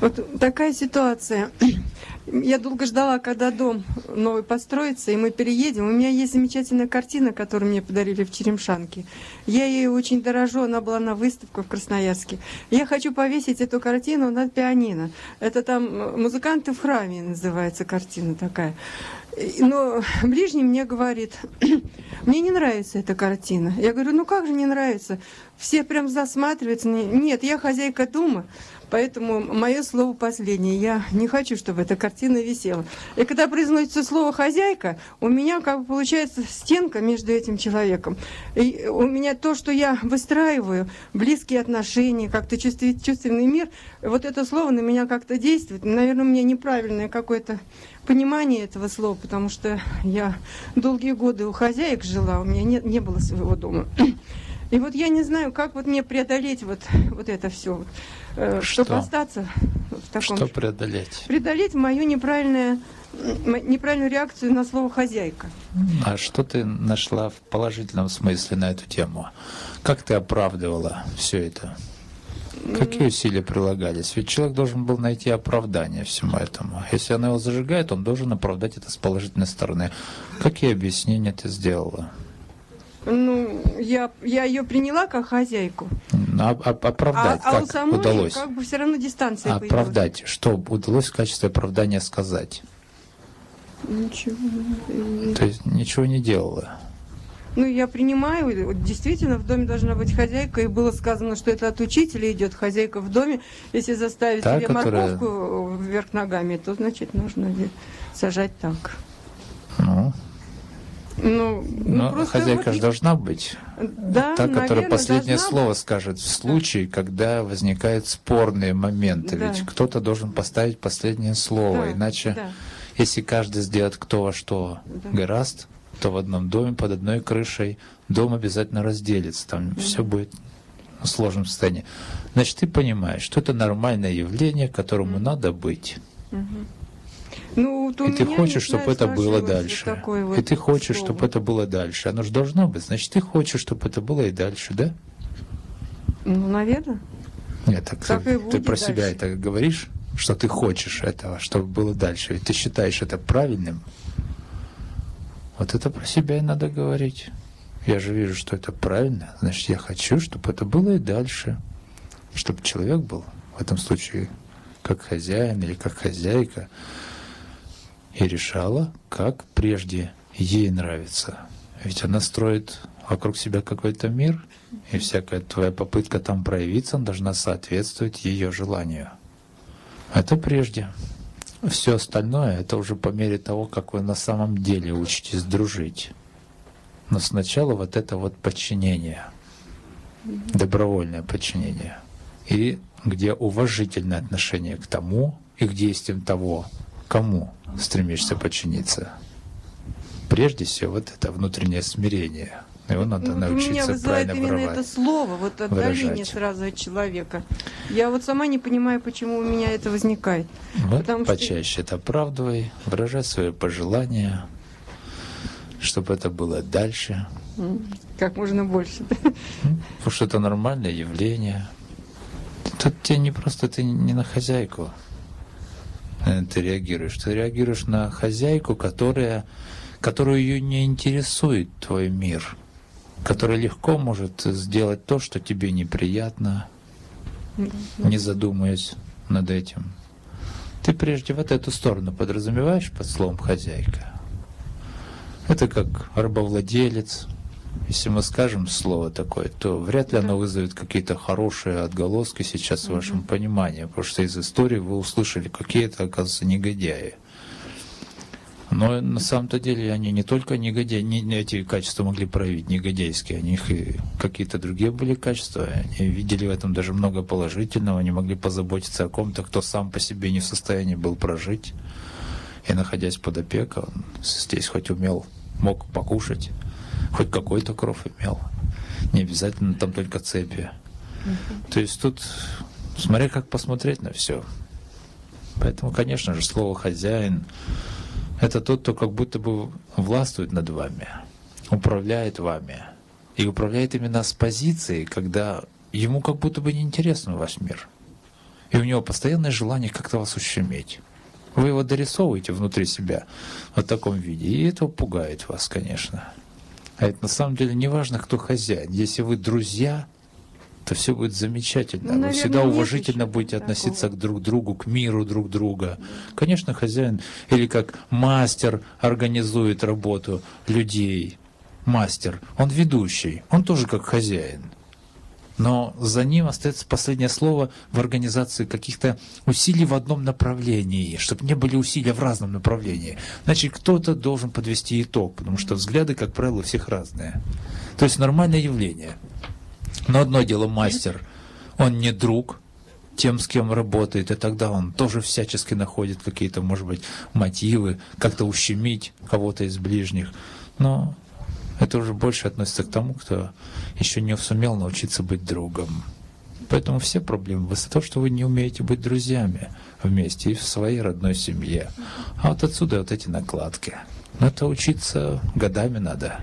Вот такая ситуация. Я долго ждала, когда дом новый построится, и мы переедем. У меня есть замечательная картина, которую мне подарили в Черемшанке. Я ей очень дорожу, она была на выставке в Красноярске. Я хочу повесить эту картину над пианино. Это там «Музыканты в храме» называется картина такая. Но ближний мне говорит, мне не нравится эта картина. Я говорю, ну как же не нравится? Все прям засматриваются. Нет, я хозяйка дома. Поэтому мое слово последнее. Я не хочу, чтобы эта картина висела. И когда произносится слово «хозяйка», у меня как бы получается стенка между этим человеком. И у меня то, что я выстраиваю, близкие отношения, как-то чувственный мир, вот это слово на меня как-то действует. Наверное, у меня неправильное какое-то понимание этого слова, потому что я долгие годы у хозяек жила, у меня не, не было своего дома. И вот я не знаю, как вот мне преодолеть вот, вот это все, э, что? чтобы остаться в таком... Что преодолеть? Преодолеть мою неправильную, неправильную реакцию на слово «хозяйка». А что ты нашла в положительном смысле на эту тему? Как ты оправдывала все это? Какие усилия прилагались? Ведь человек должен был найти оправдание всему этому. Если она его зажигает, он должен оправдать это с положительной стороны. Какие объяснения ты сделала? Ну, я, я ее приняла как хозяйку. А, а, оправдать а, как а у самой удалось? как бы все равно дистанция Оправдать. Появилась. Что удалось в качестве оправдания сказать? Ничего. То есть ничего не делала? Ну, я принимаю, вот, действительно, в доме должна быть хозяйка, и было сказано, что это от учителя идет хозяйка в доме. Если заставить Та, себе которая... морковку вверх ногами, то, значит, нужно сажать так. Ну, ну, ну Но хозяйка вот... же должна быть. Да, Та, которая наверное, последнее слово скажет в случае, да. когда возникают спорные моменты. Да. Ведь кто-то должен поставить последнее слово. Да. Иначе, да. если каждый сделает кто во что да. гораст, то в одном доме под одной крышей дом обязательно разделится. Там да. все будет в сложном состоянии. Значит, ты понимаешь, что это нормальное явление, которому mm. надо быть. Угу. Ну, вот и ты хочешь, чтобы это было дальше. Вот и ты хочешь, слово. чтобы это было дальше. Оно же должно быть. Значит, ты хочешь, чтобы это было и дальше, да? Ну, наверное. Нет, так, так ты, ты про дальше. себя это говоришь, что ты хочешь этого, чтобы было дальше. Ведь ты считаешь это правильным. Вот это про себя и надо говорить. Я же вижу, что это правильно. Значит, я хочу, чтобы это было и дальше. Чтобы человек был в этом случае как хозяин или как хозяйка, и решала, как прежде ей нравится. Ведь она строит вокруг себя какой-то мир, и всякая твоя попытка там проявиться должна соответствовать ее желанию. Это прежде. Все остальное это уже по мере того, как вы на самом деле учитесь дружить. Но сначала вот это вот подчинение, добровольное подчинение, и где уважительное отношение к тому и к действиям того, кому стремишься подчиниться. Прежде всего, вот это внутреннее смирение. Его надо ну, научиться вызывает правильно воровать, это слово, вот отдаление сразу от человека. Я вот сама не понимаю, почему у меня это возникает. Вот Потому почаще что... это оправдывай, выражай свои пожелания, чтобы это было дальше. Как можно больше. Потому что это нормальное явление. Тут тебе не просто ты не на хозяйку, ты реагируешь. Ты реагируешь на хозяйку, которая, которую ее не интересует твой мир, которая легко может сделать то, что тебе неприятно, не задумываясь над этим. Ты прежде вот эту сторону подразумеваешь под словом «хозяйка». Это как рабовладелец, если мы скажем слово такое, то вряд ли оно вызовет какие-то хорошие отголоски сейчас в вашем понимании, потому что из истории вы услышали, какие это, оказывается, негодяи. Но на самом-то деле они не только негодяи, не, эти качества могли проявить негодяйские, у них и какие-то другие были качества. Они видели в этом даже много положительного, они могли позаботиться о ком-то, кто сам по себе не в состоянии был прожить. И находясь под опекой, он здесь хоть умел, мог покушать, хоть какой-то кров имел. Не обязательно там только цепи. То есть тут, смотря как посмотреть на все. Поэтому, конечно же, слово «хозяин» — это тот, кто как будто бы властвует над вами, управляет вами. И управляет именно с позиции, когда ему как будто бы неинтересен ваш мир. И у него постоянное желание как-то вас ущемить. Вы его дорисовываете внутри себя в таком виде, и это пугает вас, конечно. А это на самом деле не важно, кто хозяин. Если вы друзья, то все будет замечательно. Ну, вы всегда наверное, уважительно будете такого. относиться к друг другу, к миру друг друга. Конечно, хозяин или как мастер организует работу людей. Мастер, он ведущий, он тоже как хозяин. Но за ним остается последнее слово в организации каких-то усилий в одном направлении, чтобы не были усилия в разном направлении. Значит, кто-то должен подвести итог, потому что взгляды, как правило, всех разные. То есть нормальное явление. Но одно дело мастер, он не друг тем, с кем работает, и тогда он тоже всячески находит какие-то, может быть, мотивы, как-то ущемить кого-то из ближних. Но это уже больше относится к тому, кто еще не сумел научиться быть другом. Поэтому все проблемы в том, что вы не умеете быть друзьями вместе и в своей родной семье. А вот отсюда вот эти накладки. Но это учиться годами надо.